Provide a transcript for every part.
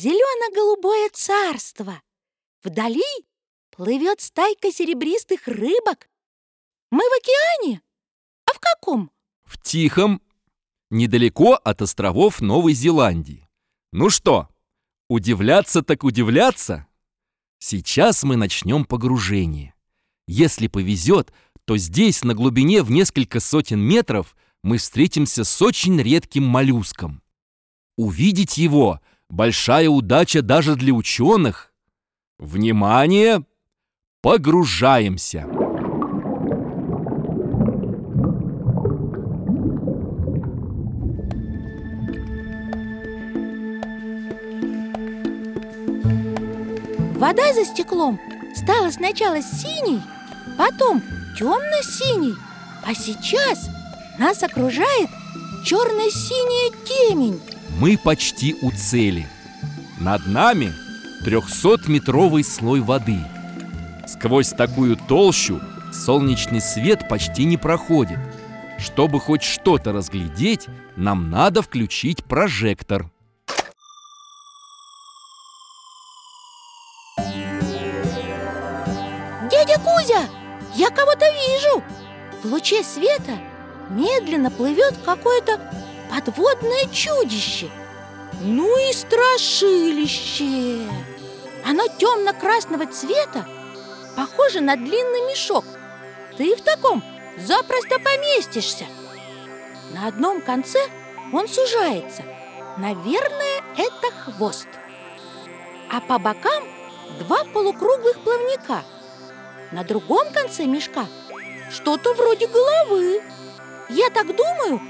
зелено-голубое царство. Вдали плывет стайка серебристых рыбок. Мы в океане? А в каком? В Тихом, недалеко от островов Новой Зеландии. Ну что, удивляться так удивляться? Сейчас мы начнем погружение. Если повезет, то здесь, на глубине в несколько сотен метров, мы встретимся с очень редким моллюском. Увидеть его – большая удача даже для ученых. Внимание! Погружаемся! Вода за стеклом стала сначала синей, потом темно-синий, а сейчас нас окружает черно-синяя темень. Мы почти у цели. Над нами 300-метровый слой воды. Сквозь такую толщу солнечный свет почти не проходит. Чтобы хоть что-то разглядеть, нам надо включить прожектор. Дядя Кузя, я кого-то вижу В луче света медленно плывет какое-то подводное чудище. Ну и страшилище. Оно темно-красного цвета, похоже на длинный мешок. Ты в таком запросто поместишься. На одном конце он сужается. Наверное, это хвост. А по бокам два полукруглых плавника. На другом конце мешка что-то вроде головы. Я так думаю,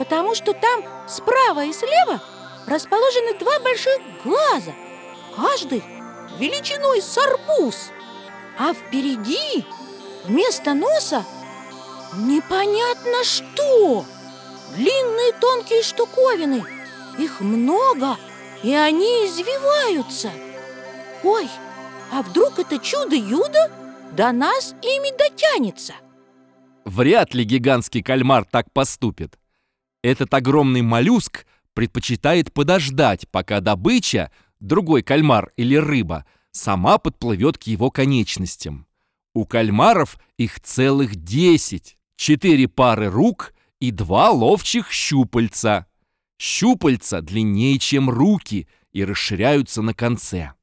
потому что там справа и слева расположены два больших глаза Каждый величиной с арбуз А впереди вместо носа непонятно что Длинные тонкие штуковины Их много, и они извиваются Ой, а вдруг это чудо-юдо до нас ими дотянется? Вряд ли гигантский кальмар так поступит. Этот огромный моллюск предпочитает подождать, пока добыча, другой кальмар или рыба, сама подплывет к его конечностям. У кальмаров их целых десять, четыре пары рук и два ловчих щупальца. Щупальца длиннее, чем руки, и расширяются на конце.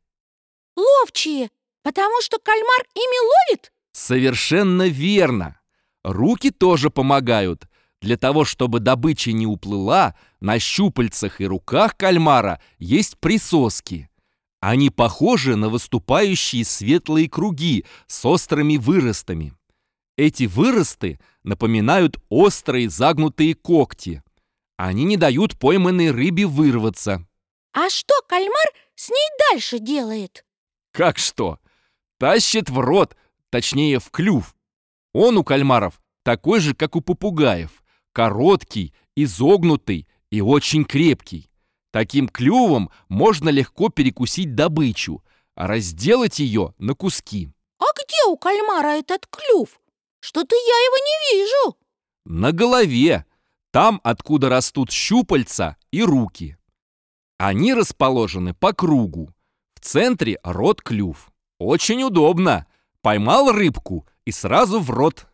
Ловчие, потому что кальмар ими ловит? Совершенно верно. Руки тоже помогают. Для того, чтобы добыча не уплыла, на щупальцах и руках кальмара есть присоски. Они похожи на выступающие светлые круги с острыми выростами. Эти выросты напоминают острые загнутые когти. Они не дают пойманной рыбе вырваться. А что кальмар с ней дальше делает? Как что? Тащит в рот, точнее в клюв. Он у кальмаров такой же, как у попугаев. Короткий, изогнутый и очень крепкий. Таким клювом можно легко перекусить добычу, а разделать ее на куски. А где у кальмара этот клюв? Что-то я его не вижу На голове, там, откуда растут щупальца и руки. Они расположены по кругу. В центре рот-клюв. Очень удобно. Поймал рыбку и сразу в рот.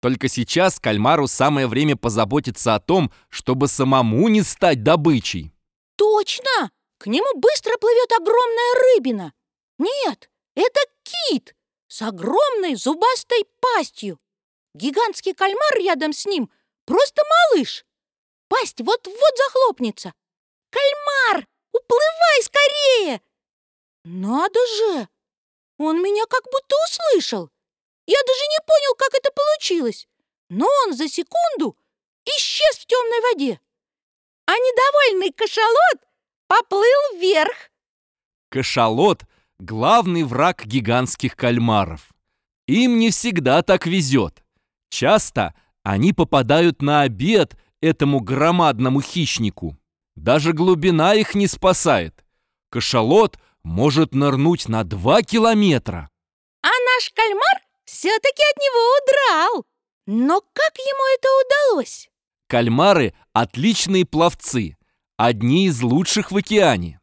Только сейчас кальмару самое время позаботиться о том, чтобы самому не стать добычей. Точно! К нему быстро плывет огромная рыбина Нет, это кит с огромной зубастой пастью Гигантский кальмар рядом с ним просто малыш Пасть вот-вот захлопнется Кальмар, уплывай скорее! Надо же! Он меня как будто услышал я даже не понял, как это получилось, но он за секунду исчез в темной воде. А недовольный кашалот поплыл вверх. Кашалот — главный враг гигантских кальмаров. Им не всегда так везет. Часто они попадают на обед этому громадному хищнику. Даже глубина их не спасает. Кашалот может нырнуть на два километра. А наш кальмар все-таки от него удрал. Но как ему это удалось? Кальмары – отличные пловцы. одни из лучших в океане.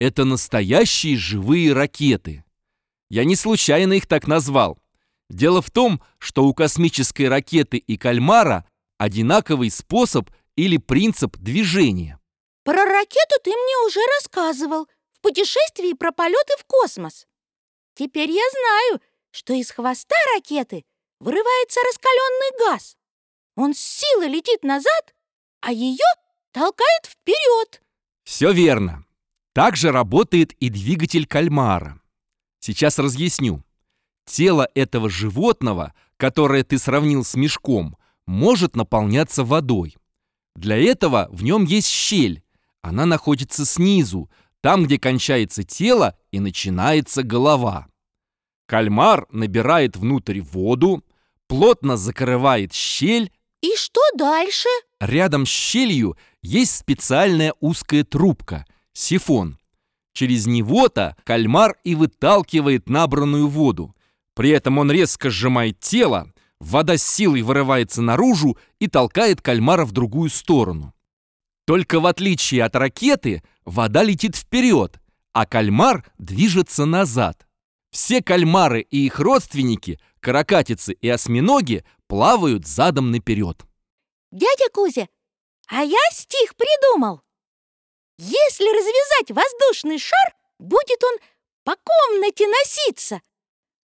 Это настоящие живые ракеты. Я не случайно их так назвал. Дело в том, что у космической ракеты и кальмара одинаковый способ или принцип движения. Про ракету ты мне уже рассказывал в путешествии про полеты в космос. Теперь я знаю, что из хвоста ракеты вырывается раскаленный газ. Он с силой летит назад, а ее толкает вперед. Все верно. Так же работает и двигатель кальмара. Сейчас разъясню. Тело этого животного, которое ты сравнил с мешком, может наполняться водой. Для этого в нем есть щель. Она находится снизу, там, где кончается тело и начинается голова. Кальмар набирает внутрь воду, плотно закрывает щель. И что дальше? Рядом с щелью есть специальная узкая трубка – сифон. Через него-то кальмар и выталкивает набранную воду. При этом он резко сжимает тело, вода с силой вырывается наружу и толкает кальмара в другую сторону. Только в отличие от ракеты, вода летит вперед, а кальмар движется назад. Все кальмары и их родственники, каракатицы и осьминоги, плавают задом наперед. Дядя Кузя, а я стих придумал. Если развязать воздушный шар, будет он по комнате носиться.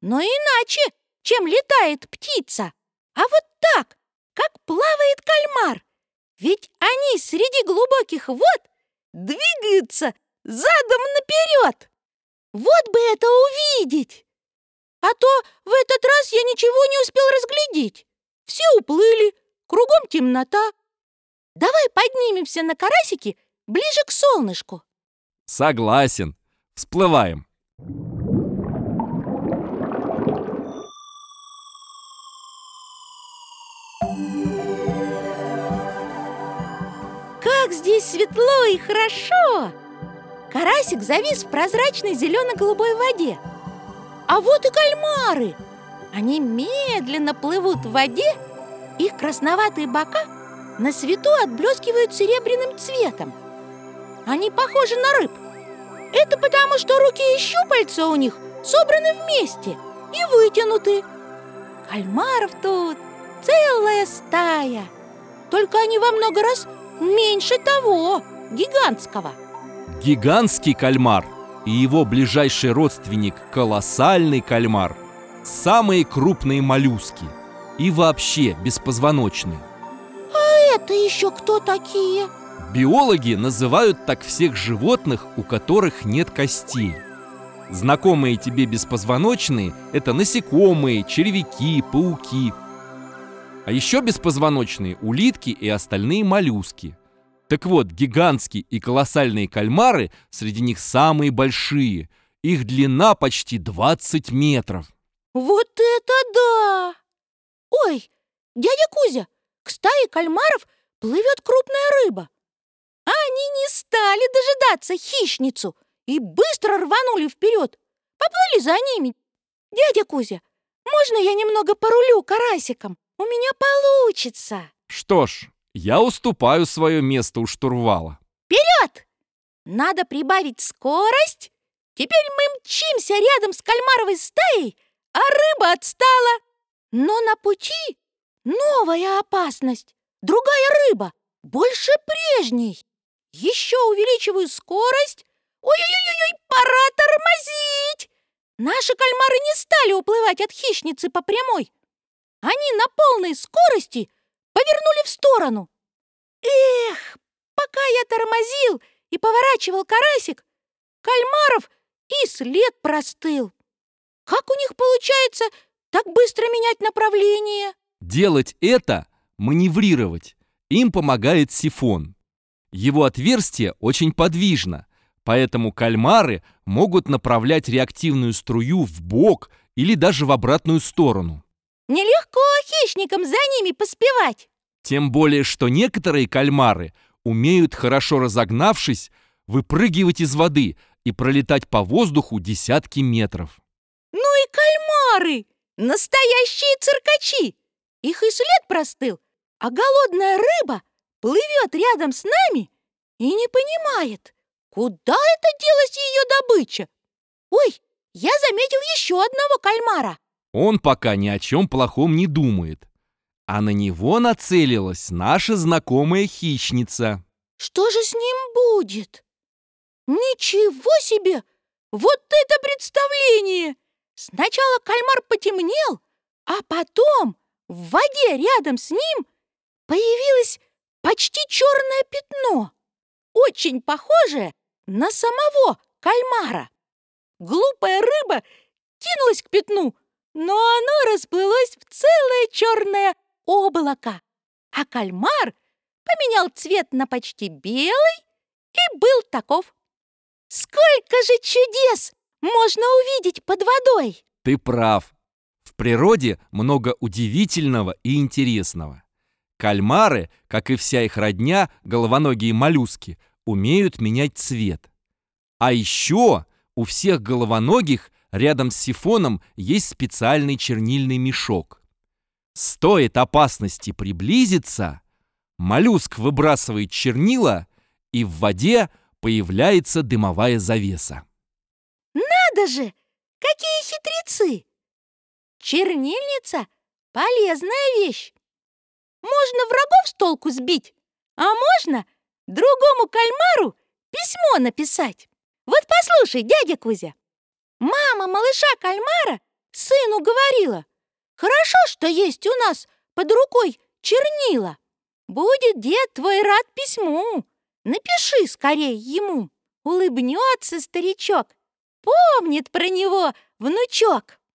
Но иначе, чем летает птица. А вот так, как плавает кальмар. Ведь они среди глубоких вод двигаются задом наперед. Вот бы это увидеть! А то в этот раз я ничего не успел разглядеть. Все уплыли, кругом темнота. Давай поднимемся на карасики ближе к солнышку. Согласен. Всплываем. Как здесь светло и хорошо! Карасик завис в прозрачной зелено-голубой воде. А вот и кальмары! Они медленно плывут в воде, их красноватые бока на свету отблескивают серебряным цветом. Они похожи на рыб. Это потому, что руки и щупальца у них собраны вместе и вытянуты. Кальмаров тут целая стая. Только они во много раз меньше того, гигантского. Гигантский кальмар и его ближайший родственник колоссальный кальмар – самые крупные моллюски и вообще беспозвоночные. А это еще кто такие? Биологи называют так всех животных, у которых нет костей. Знакомые тебе беспозвоночные – это насекомые, червяки, пауки. А еще беспозвоночные – улитки и остальные моллюски – так вот, гигантские и колоссальные кальмары среди них самые большие. Их длина почти 20 метров. Вот это да! Ой, дядя Кузя, к стае кальмаров плывет крупная рыба. Они не стали дожидаться хищницу и быстро рванули вперед. Поплыли за ними. Дядя Кузя, можно я немного порулю карасиком? У меня получится. Что ж, я уступаю свое место у штурвала. Вперед! Надо прибавить скорость. Теперь мы мчимся рядом с кальмаровой стаей, а рыба отстала. Но на пути новая опасность. Другая рыба, больше прежней. Еще увеличиваю скорость. Ой-ой-ой, пора тормозить. Наши кальмары не стали уплывать от хищницы по прямой. Они на полной скорости повернули в сторону. Эх, пока я тормозил и поворачивал карасик, кальмаров и след простыл. Как у них получается так быстро менять направление? Делать это – маневрировать. Им помогает сифон. Его отверстие очень подвижно, поэтому кальмары могут направлять реактивную струю в бок или даже в обратную сторону. Нелегко хищникам за ними поспевать. Тем более, что некоторые кальмары умеют, хорошо разогнавшись, выпрыгивать из воды и пролетать по воздуху десятки метров. Ну и кальмары! Настоящие циркачи! Их и след простыл, а голодная рыба плывет рядом с нами и не понимает, куда это делась ее добыча. Ой, я заметил еще одного кальмара. Он пока ни о чем плохом не думает. А на него нацелилась наша знакомая хищница. Что же с ним будет? Ничего себе! Вот это представление! Сначала кальмар потемнел, а потом в воде рядом с ним появилось почти черное пятно, очень похожее на самого кальмара. Глупая рыба кинулась к пятну, но оно расплылось в целое черное облако, а кальмар поменял цвет на почти белый и был таков. Сколько же чудес можно увидеть под водой! Ты прав. В природе много удивительного и интересного. Кальмары, как и вся их родня, головоногие моллюски, умеют менять цвет. А еще у всех головоногих рядом с сифоном есть специальный чернильный мешок. Стоит опасности приблизиться, моллюск выбрасывает чернила, и в воде появляется дымовая завеса. Надо же! Какие хитрецы! Чернильница — полезная вещь. Можно врагов с толку сбить, а можно другому кальмару письмо написать. Вот послушай, дядя Кузя, мама малыша кальмара сыну говорила, хорошо, что есть у нас под рукой чернила. Будет дед твой рад письму. Напиши скорее ему. Улыбнется старичок. Помнит про него внучок.